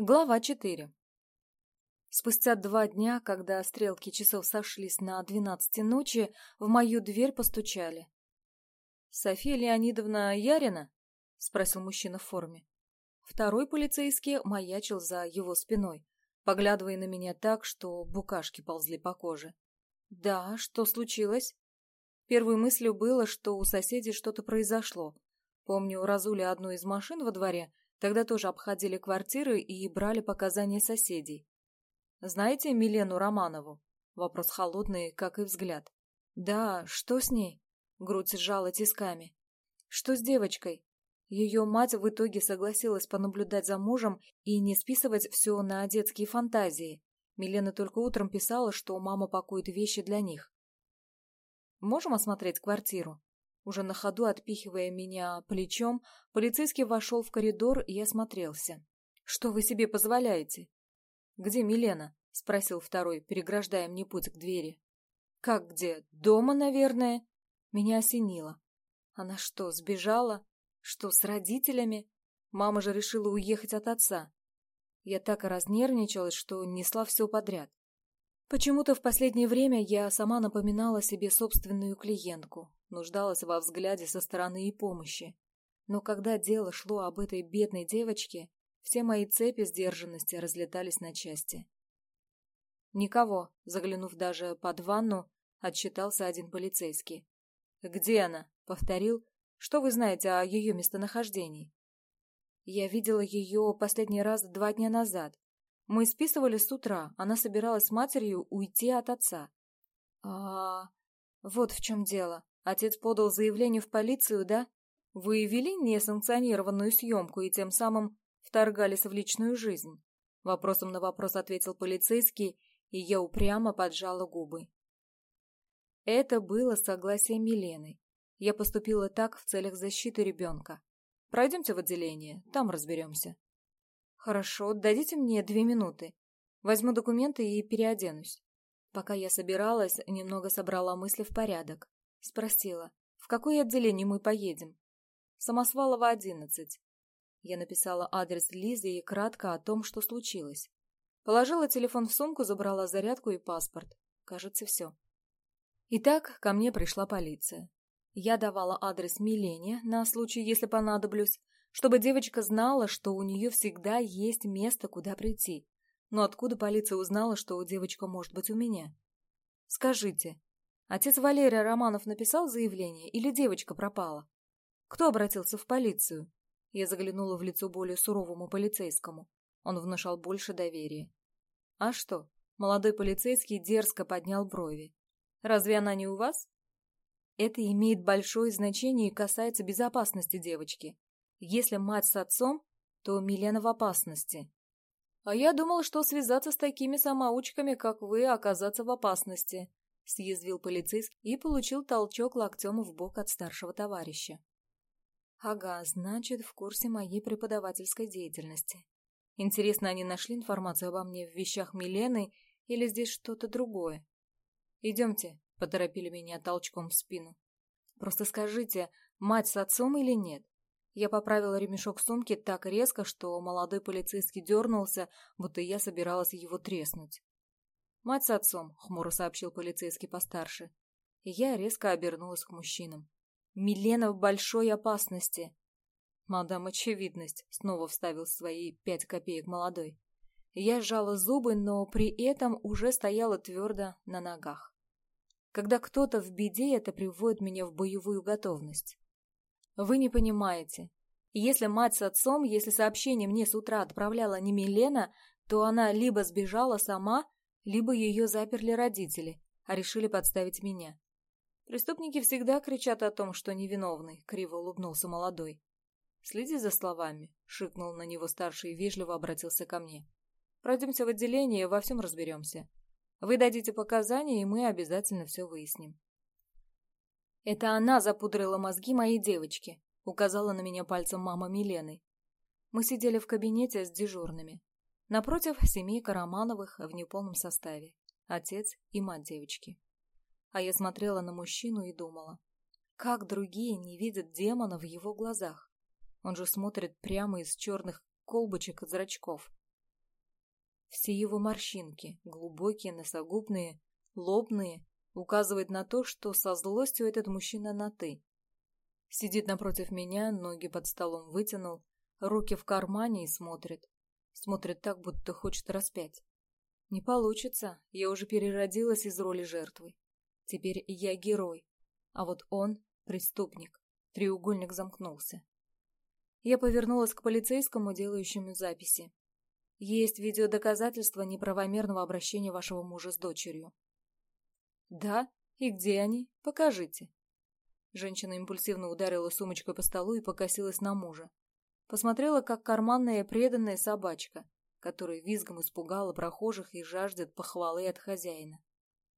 Глава 4. Спустя два дня, когда стрелки часов сошлись на двенадцати ночи, в мою дверь постучали. «София Леонидовна Ярина?» — спросил мужчина в форме. Второй полицейский маячил за его спиной, поглядывая на меня так, что букашки ползли по коже. «Да, что случилось?» Первой мыслью было, что у соседей что-то произошло, Помню, разули одну из машин во дворе — Тогда тоже обходили квартиры и брали показания соседей. «Знаете Милену Романову?» Вопрос холодный, как и взгляд. «Да, что с ней?» Грудь сжала тисками. «Что с девочкой?» Ее мать в итоге согласилась понаблюдать за мужем и не списывать все на детские фантазии. Милена только утром писала, что мама пакует вещи для них. «Можем осмотреть квартиру?» уже на ходу отпихивая меня плечом, полицейский вошел в коридор, и я смотрелся. «Что вы себе позволяете?» «Где Милена?» — спросил второй, переграждая мне путь к двери. «Как где? Дома, наверное?» Меня осенило. «Она что, сбежала? Что, с родителями?» Мама же решила уехать от отца. Я так и разнервничалась, что несла все подряд. Почему-то в последнее время я сама напоминала себе собственную клиентку, нуждалась во взгляде со стороны и помощи. Но когда дело шло об этой бедной девочке, все мои цепи сдержанности разлетались на части. Никого, заглянув даже под ванну, отчитался один полицейский. «Где она?» — повторил. «Что вы знаете о ее местонахождении?» «Я видела ее последний раз два дня назад. Мы списывали с утра. Она собиралась с матерью уйти от отца». «А... вот в чем дело. Отец подал заявление в полицию, да? Выявили несанкционированную съемку и тем самым вторгались в личную жизнь. Вопросом на вопрос ответил полицейский, и я упрямо поджала губы. Это было согласие Милены. Я поступила так в целях защиты ребенка. Пройдемте в отделение, там разберемся. Хорошо, дадите мне две минуты. Возьму документы и переоденусь. Пока я собиралась, немного собрала мысли в порядок. Спросила, в какое отделение мы поедем. Самосвалова, 11. Я написала адрес Лизы и кратко о том, что случилось. Положила телефон в сумку, забрала зарядку и паспорт. Кажется, все. Итак, ко мне пришла полиция. Я давала адрес Милене на случай, если понадоблюсь, чтобы девочка знала, что у нее всегда есть место, куда прийти. Но откуда полиция узнала, что у девочка может быть у меня? Скажите, Отец Валерия Романов написал заявление или девочка пропала? Кто обратился в полицию? Я заглянула в лицо более суровому полицейскому. Он внушал больше доверия. А что? Молодой полицейский дерзко поднял брови. Разве она не у вас? Это имеет большое значение и касается безопасности девочки. Если мать с отцом, то Милена в опасности. А я думал, что связаться с такими самоучками, как вы, оказаться в опасности. съязвил полицейский и получил толчок локтем в бок от старшего товарища. Ага, значит, в курсе моей преподавательской деятельности. Интересно, они нашли информацию обо мне в вещах Милены или здесь что-то другое? Идемте, поторопили меня толчком в спину. Просто скажите, мать с отцом или нет? Я поправила ремешок сумки так резко, что молодой полицейский дернулся, будто я собиралась его треснуть. «Мать с отцом», — хмуро сообщил полицейский постарше. И я резко обернулась к мужчинам. «Милена в большой опасности!» «Мадам, очевидность», — снова вставил свои пять копеек молодой. Я сжала зубы, но при этом уже стояла твердо на ногах. Когда кто-то в беде, это приводит меня в боевую готовность. Вы не понимаете. Если мать с отцом, если сообщение мне с утра отправляла не Милена, то она либо сбежала сама, либо ее заперли родители, а решили подставить меня. Преступники всегда кричат о том, что невиновны, криво улыбнулся молодой. Следи за словами, шикнул на него старший и вежливо обратился ко мне. Пройдемся в отделение, во всем разберемся. Вы дадите показания, и мы обязательно все выясним. Это она запудрила мозги моей девочки, указала на меня пальцем мама Милены. Мы сидели в кабинете с дежурными. Напротив – семейка Романовых в неполном составе. Отец и мать девочки. А я смотрела на мужчину и думала, как другие не видят демона в его глазах? Он же смотрит прямо из черных колбочек и зрачков. Все его морщинки, глубокие, носогубные, лобные, указывают на то, что со злостью этот мужчина на «ты». Сидит напротив меня, ноги под столом вытянул, руки в кармане и смотрит так, будто хочет распять. Не получится, я уже переродилась из роли жертвы. Теперь я герой, а вот он — преступник. Треугольник замкнулся. Я повернулась к полицейскому, делающему записи. Есть видеодоказательства неправомерного обращения вашего мужа с дочерью. Да? И где они? Покажите. Женщина импульсивно ударила сумочкой по столу и покосилась на мужа посмотрела, как карманная преданная собачка, которая визгом испугала прохожих и жаждет похвалы от хозяина.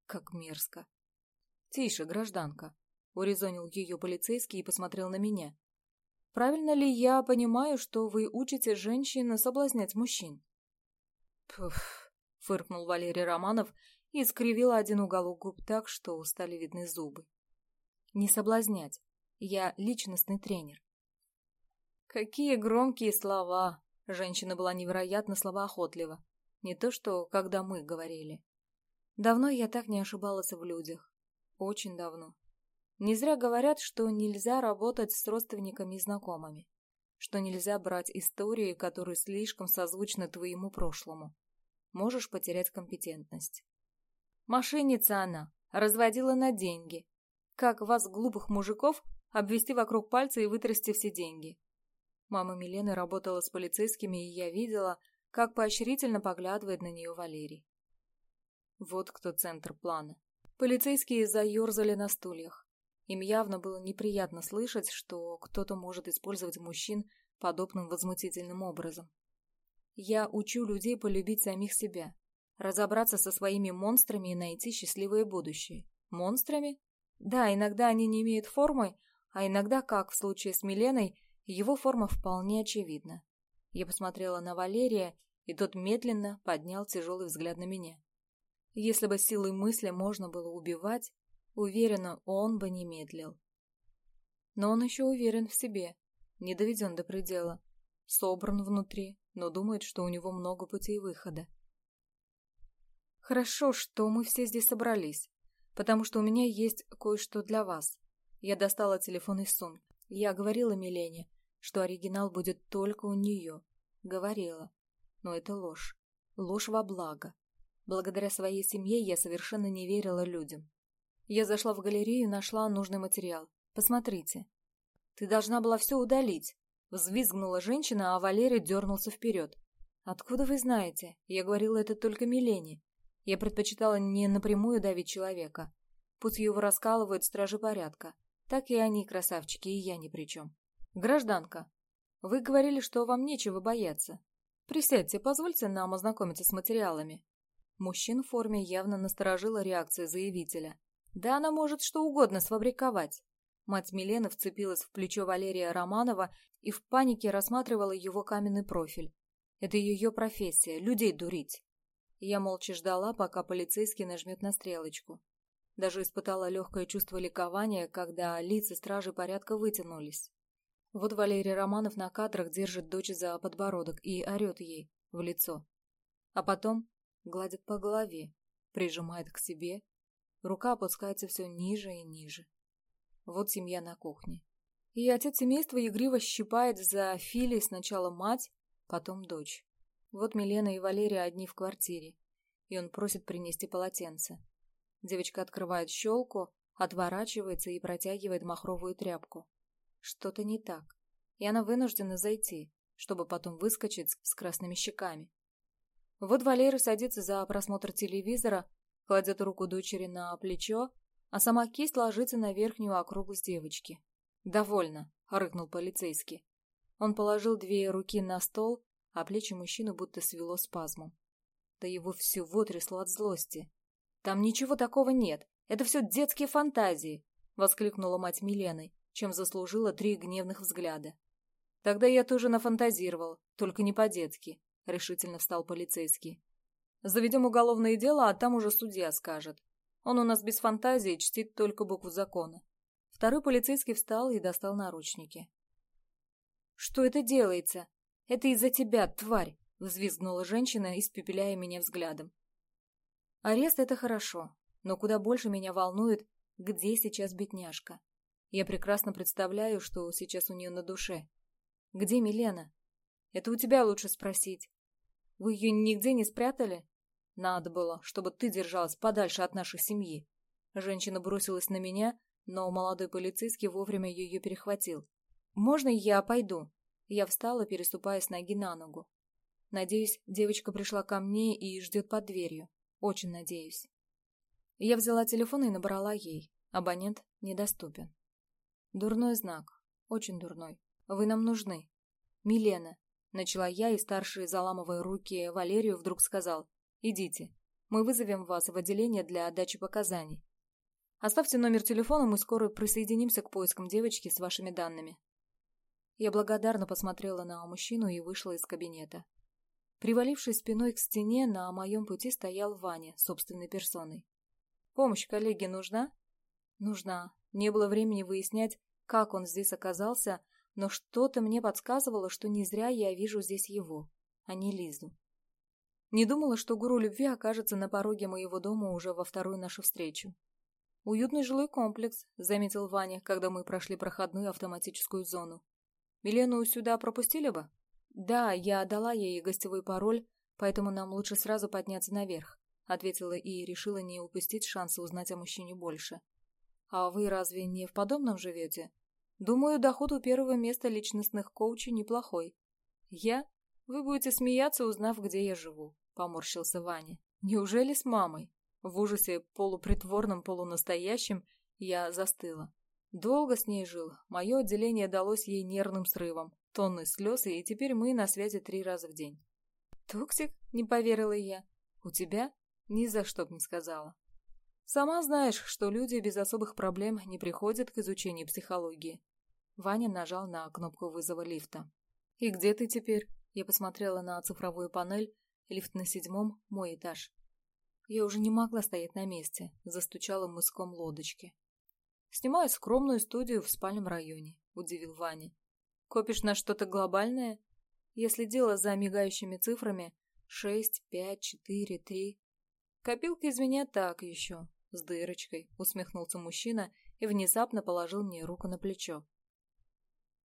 Как мерзко. «Тише, гражданка», — урезонил ее полицейский и посмотрел на меня. «Правильно ли я понимаю, что вы учите женщин соблазнять мужчин?» «Пф», — фыркнул Валерий Романов и скривил один уголок губ так, что стали видны зубы. «Не соблазнять. Я личностный тренер. Какие громкие слова! Женщина была невероятно словоохотлива. Не то, что когда мы говорили. Давно я так не ошибалась в людях. Очень давно. Не зря говорят, что нельзя работать с родственниками и знакомыми. Что нельзя брать истории, которые слишком созвучны твоему прошлому. Можешь потерять компетентность. Мошенница она, разводила на деньги. Как вас, глупых мужиков, обвести вокруг пальца и вытрясти все деньги? Мама Милены работала с полицейскими, и я видела, как поощрительно поглядывает на нее Валерий. Вот кто центр плана. Полицейские заерзали на стульях. Им явно было неприятно слышать, что кто-то может использовать мужчин подобным возмутительным образом. Я учу людей полюбить самих себя, разобраться со своими монстрами и найти счастливое будущее. Монстрами? Да, иногда они не имеют формы, а иногда, как в случае с Миленой, его форма вполне очевидна. Я посмотрела на Валерия, и тот медленно поднял тяжелый взгляд на меня. Если бы силой мысли можно было убивать, уверенно он бы не медлил. Но он еще уверен в себе, не доведен до предела, собран внутри, но думает, что у него много путей выхода. «Хорошо, что мы все здесь собрались, потому что у меня есть кое-что для вас». Я достала телефон из сумки. Я говорила Милене, что оригинал будет только у нее. Говорила. Но это ложь. Ложь во благо. Благодаря своей семье я совершенно не верила людям. Я зашла в галерею и нашла нужный материал. Посмотрите. Ты должна была все удалить. Взвизгнула женщина, а Валерий дернулся вперед. «Откуда вы знаете? Я говорила это только Милене. Я предпочитала не напрямую давить человека. Пусть его раскалывают стражи порядка. Так и они красавчики, и я ни при чем. Гражданка, вы говорили, что вам нечего бояться. Присядьте, позвольте нам ознакомиться с материалами. Мужчин в форме явно насторожила реакция заявителя. Да она может что угодно сфабриковать. Мать Милены вцепилась в плечо Валерия Романова и в панике рассматривала его каменный профиль. Это ее профессия — людей дурить. Я молча ждала, пока полицейский нажмет на стрелочку. Даже испытала легкое чувство ликования, когда лица стражи порядка вытянулись. Вот Валерий Романов на кадрах держит дочь за подбородок и орет ей в лицо. А потом гладит по голове, прижимает к себе, рука опускается все ниже и ниже. Вот семья на кухне. И отец семейства игриво щипает за Фили сначала мать, потом дочь. Вот Милена и Валерия одни в квартире, и он просит принести полотенце. Девочка открывает щелку, отворачивается что-то не так. И она вынуждена зайти, чтобы потом выскочить с красными щеками. Вот Валера садится за просмотр телевизора, кладет руку дочери на плечо, а сама кисть ложится на верхнюю округлость девочки. «Довольно», — рыкнул полицейский. Он положил две руки на стол, а плечи мужчины будто свело спазмом. Да его всего трясло от злости. «Там ничего такого нет. Это все детские фантазии!» — воскликнула мать Милены чем заслужила три гневных взгляда. «Тогда я тоже нафантазировал, только не по-детски», — решительно встал полицейский. «Заведем уголовное дело, а там уже судья скажет. Он у нас без фантазии чтит только букву закона». Второй полицейский встал и достал наручники. «Что это делается? Это из-за тебя, тварь!» — взвизгнула женщина, испепеляя меня взглядом. «Арест — это хорошо, но куда больше меня волнует, где сейчас бедняжка. Я прекрасно представляю, что сейчас у нее на душе. Где Милена? Это у тебя лучше спросить. Вы ее нигде не спрятали? Надо было, чтобы ты держалась подальше от нашей семьи. Женщина бросилась на меня, но молодой полицейский вовремя ее перехватил. «Можно я пойду?» Я встала, переступая с ноги на ногу. Надеюсь, девочка пришла ко мне и ждет под дверью. Очень надеюсь. Я взяла телефон и набрала ей. Абонент недоступен. Дурной знак. Очень дурной. Вы нам нужны. Милена. Начала я, и старший, заламывая руки, Валерию вдруг сказал. Идите. Мы вызовем вас в отделение для отдачи показаний. Оставьте номер телефона, мы скоро присоединимся к поискам девочки с вашими данными. Я благодарно посмотрела на мужчину и вышла из кабинета. Привалившись спиной к стене, на моем пути стоял Ваня, собственной персоной. «Помощь коллеге нужна?» «Нужна», Не было времени выяснять, как он здесь оказался, но что-то мне подсказывало, что не зря я вижу здесь его, а не Лизу. Не думала, что гуру любви окажется на пороге моего дома уже во вторую нашу встречу. «Уютный жилой комплекс», — заметил Ваня, когда мы прошли проходную автоматическую зону. «Милену сюда пропустили бы?» «Да, я дала ей гостевой пароль, поэтому нам лучше сразу подняться наверх», ответила и решила не упустить шанса узнать о мужчине больше. «А вы разве не в подобном живете?» «Думаю, доход у первого места личностных коучей неплохой». «Я? Вы будете смеяться, узнав, где я живу», поморщился Ваня. «Неужели с мамой?» В ужасе полупритворном, полунастоящем я застыла. Долго с ней жил. Мое отделение далось ей нервным срывом тонны слез, и теперь мы на связи три раза в день. «Токсик?» — не поверила я. «У тебя?» Ни за что б не сказала. Сама знаешь, что люди без особых проблем не приходят к изучению психологии. Ваня нажал на кнопку вызова лифта. «И где ты теперь?» Я посмотрела на цифровую панель. Лифт на седьмом, мой этаж. Я уже не могла стоять на месте, застучала мыском лодочки. «Снимаю скромную студию в спальном районе», — удивил Ваня. Копишь на что-то глобальное? Я следила за мигающими цифрами. Шесть, пять, четыре, три. Копилка из меня так еще, с дырочкой, усмехнулся мужчина и внезапно положил мне руку на плечо.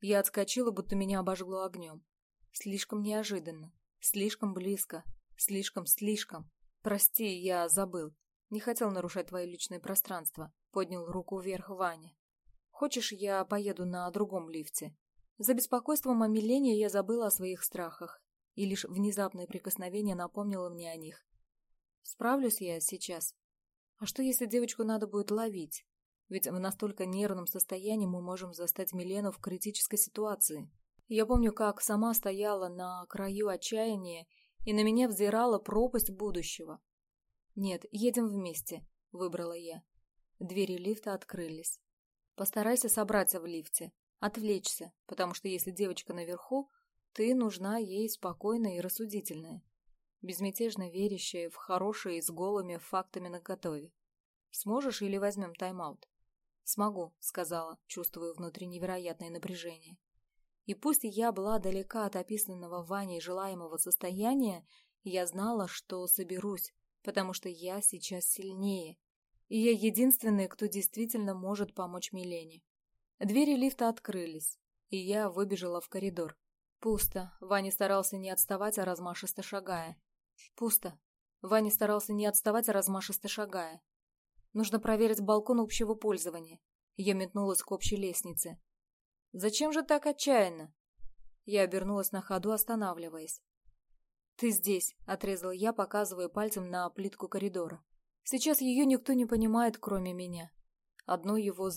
Я отскочила, будто меня обожгло огнем. Слишком неожиданно, слишком близко, слишком-слишком. Прости, я забыл. Не хотел нарушать твое личное пространство. Поднял руку вверх Ваня. Хочешь, я поеду на другом лифте? За беспокойством о Милене я забыла о своих страхах, и лишь внезапное прикосновение напомнило мне о них. Справлюсь я сейчас. А что если девочку надо будет ловить? Ведь в настолько нервном состоянии мы можем застать Милену в критической ситуации. Я помню, как сама стояла на краю отчаяния, и на меня взирала пропасть будущего. «Нет, едем вместе», — выбрала я. Двери лифта открылись. «Постарайся собраться в лифте, отвлечься, потому что если девочка наверху, ты нужна ей спокойная и рассудительная». безмятежно верящая в хорошее и с голыми фактами наготове. Сможешь или возьмем тайм-аут? Смогу, сказала, чувствуя внутри невероятное напряжение. И пусть я была далека от описанного Ваней желаемого состояния, я знала, что соберусь, потому что я сейчас сильнее, и я единственная, кто действительно может помочь Милене. Двери лифта открылись, и я выбежала в коридор. Пусто. Ваня старался не отставать, а размашисто шагая. Пусто. Ваня старался не отставать, а размашисто шагая. Нужно проверить балкон общего пользования. Я метнулась к общей лестнице. «Зачем же так отчаянно?» Я обернулась на ходу, останавливаясь. «Ты здесь», — отрезал я, показывая пальцем на плитку коридора. «Сейчас ее никто не понимает, кроме меня. Одно его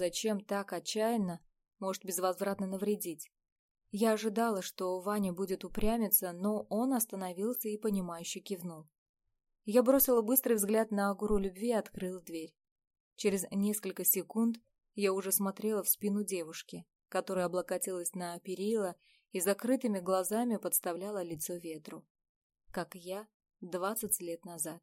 зачем так отчаянно может безвозвратно навредить. Я ожидала, что Ваня будет упрямиться, но он остановился и понимающе кивнул. Я бросила быстрый взгляд на гуру любви и открыла дверь. Через несколько секунд я уже смотрела в спину девушки, которая облокотилась на перила и закрытыми глазами подставляла лицо ветру. Как я двадцать лет назад.